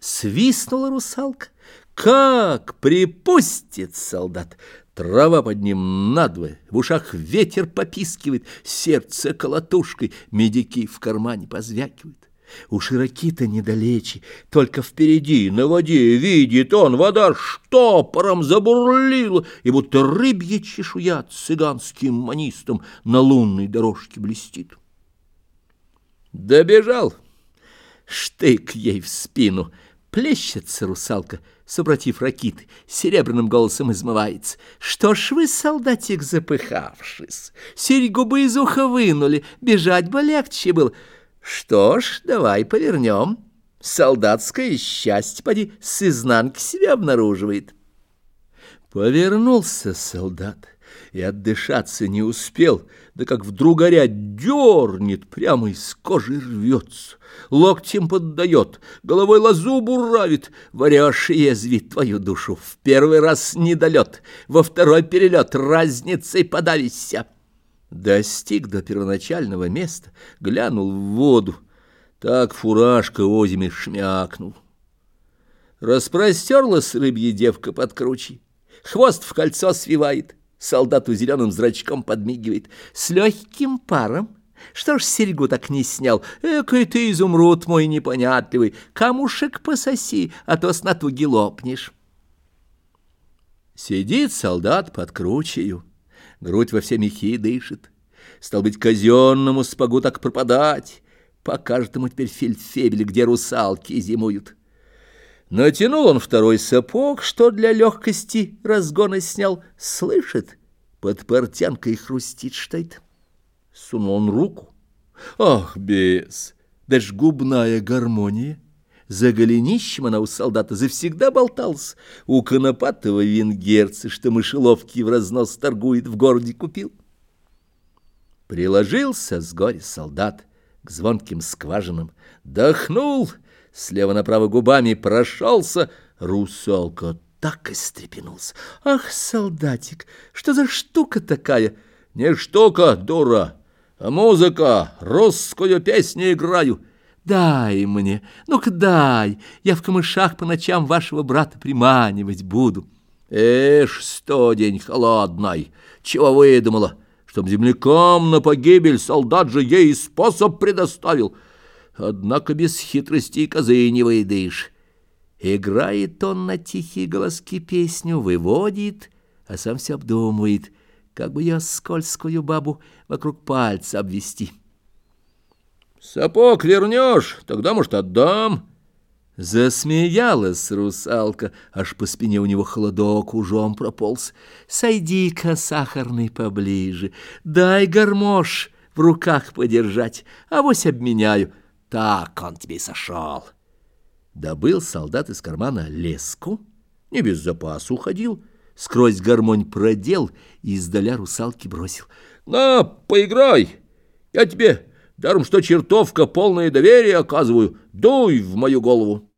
Свистнула русалка. Как припустит солдат! Трава под ним надвое, в ушах ветер попискивает, сердце колотушкой, медики в кармане позвякивают. У Широкита недалече, только впереди, на воде, видит он, вода штопором забурлила, и будто рыбья чешуя цыганским манистом на лунной дорожке блестит. Добежал, штык ей в спину, плещется русалка, супротив ракиты, серебряным голосом измывается. Что ж вы, солдатик, запыхавшись, серьгу бы из уха вынули, бежать бы легче было. Что ж, давай повернем. Солдатское счастье, поди, с изнанки себя обнаруживает. Повернулся солдат и отдышаться не успел, да как вдруг горя дернет, прямо из кожи рвется, локтем поддает, головой лазу буравит, варешь язвит твою душу. В первый раз недолет, во второй перелет разницей подавися. Достиг до первоначального места, глянул в воду, так фуражка озими шмякнул. Распростерлась рыбья девка под кручей, хвост в кольцо свивает, солдату зеленым зрачком подмигивает, с легким паром. Что ж серьгу так не снял? Экой ты, изумруд мой непонятливый, камушек пососи, а то с натуги лопнешь. Сидит солдат под кручею, грудь во все мехи дышит. Стал быть, казенному спогу так пропадать. Покажет ему теперь фельдфебель, где русалки зимуют. Натянул он второй сапог, что для легкости разгона снял. Слышит, под портянкой хрустит что-то. Сунул он руку. Ах, бес! Даже губная гармония. За голенищем она у солдата завсегда болтался. У конопатого венгерца, что мышеловки в разнос торгует, в городе купил. Приложился с горя солдат к звонким скважинам, дохнул, слева направо губами прошелся, русалка так и стрепенулся. Ах, солдатик, что за штука такая? Не штука, дура, а музыка, русскую песню играю — Дай мне, ну-ка дай, я в камышах по ночам вашего брата приманивать буду. Эш, сто день холодный, чего выдумала, чтоб землякам на погибель солдат же ей способ предоставил. Однако без хитрости и козы не выйдешь. Играет он на тихие голоски песню, выводит, а сам все обдумывает, как бы я скользкую бабу вокруг пальца обвести. Сапог вернешь, тогда, может, отдам. Засмеялась русалка, аж по спине у него холодок ужом прополз. Сойди-ка, сахарный, поближе, дай гармош в руках подержать, а вось обменяю. Так он тебе и сошел. Добыл солдат из кармана леску, не без запасу ходил, скрозь гармонь продел и издаля русалки бросил. «На, поиграй, я тебе Даром, что чертовка полное доверие оказываю, дуй в мою голову.